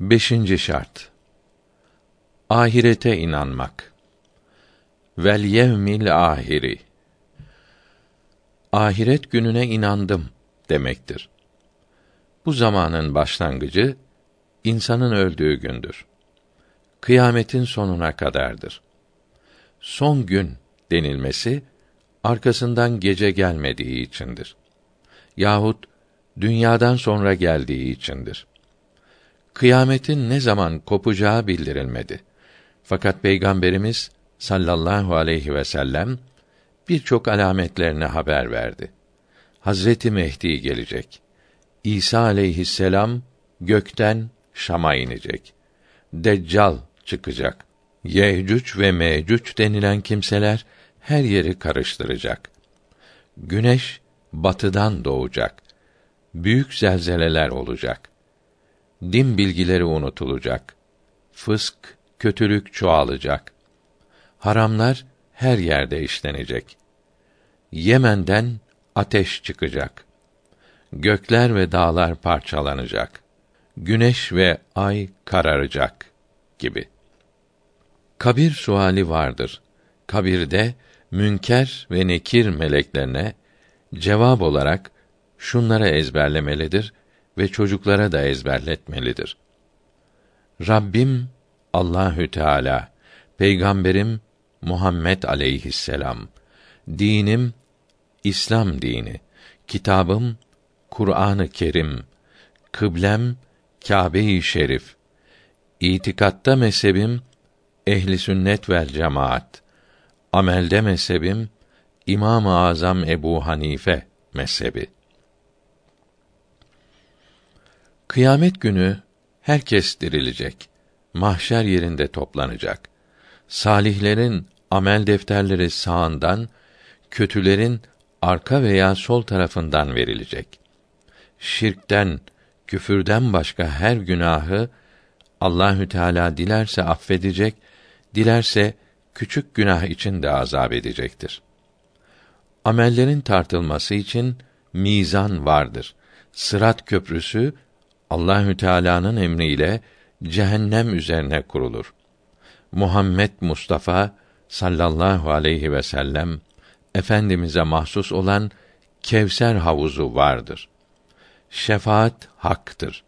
Beşinci şart. Ahirete inanmak. Vel yevmil ahiri. Ahiret gününe inandım demektir. Bu zamanın başlangıcı insanın öldüğü gündür. Kıyametin sonuna kadardır. Son gün denilmesi arkasından gece gelmediği içindir. Yahut dünyadan sonra geldiği içindir. Kıyametin ne zaman kopacağı bildirilmedi. Fakat Peygamberimiz sallallahu aleyhi ve sellem birçok alametlerini haber verdi. Hazreti Mehdi gelecek. İsa aleyhisselam gökten Şam'a inecek. Deccal çıkacak. Yecüc ve Mecüc denilen kimseler her yeri karıştıracak. Güneş batıdan doğacak. Büyük zelzeleler olacak. Din bilgileri unutulacak. Fısk, kötülük çoğalacak. Haramlar her yerde işlenecek. Yemen'den ateş çıkacak. Gökler ve dağlar parçalanacak. Güneş ve ay kararacak gibi. Kabir suali vardır. Kabirde münker ve nekir meleklerine cevap olarak şunlara ezberlemelidir ve çocuklara da ezberletmelidir. Rabbim Allahü Teala, peygamberim Muhammed aleyhisselam, dinim İslam dini, kitabım Kur'an-ı Kerim, kıblem Kâbe-i Şerif, itikatta mezhebim ehli sünnet vel cemaat, amelde mezhebim İmam-ı Azam Ebu Hanife mezhebi. Kıyamet günü herkes dirilecek. Mahşer yerinde toplanacak. Salihlerin amel defterleri sağından, kötülerin arka veya sol tarafından verilecek. Şirkten, küfürden başka her günahı Allahü Teala dilerse affedecek, dilerse küçük günah için de azap edecektir. Amellerin tartılması için mizan vardır. Sırat köprüsü Allahü Teala'nın emriyle cehennem üzerine kurulur. Muhammed Mustafa sallallahu aleyhi ve sellem efendimize mahsus olan Kevser havuzu vardır. Şefaat haktır.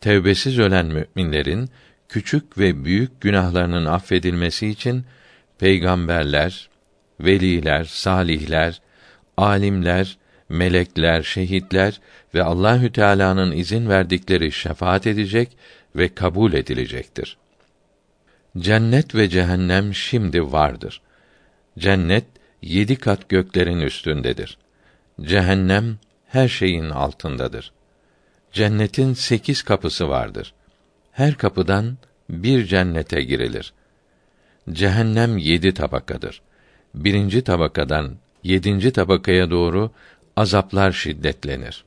Tevbesiz ölen müminlerin küçük ve büyük günahlarının affedilmesi için peygamberler, veliler, salihler, alimler, melekler, şehitler ve Allahü Teala'nın izin verdikleri şefaat edecek ve kabul edilecektir. Cennet ve cehennem şimdi vardır. Cennet yedi kat göklerin üstündedir. Cehennem her şeyin altındadır. Cennetin sekiz kapısı vardır. Her kapıdan bir cennete girilir. Cehennem yedi tabakadır. Birinci tabakadan yedinci tabakaya doğru azaplar şiddetlenir.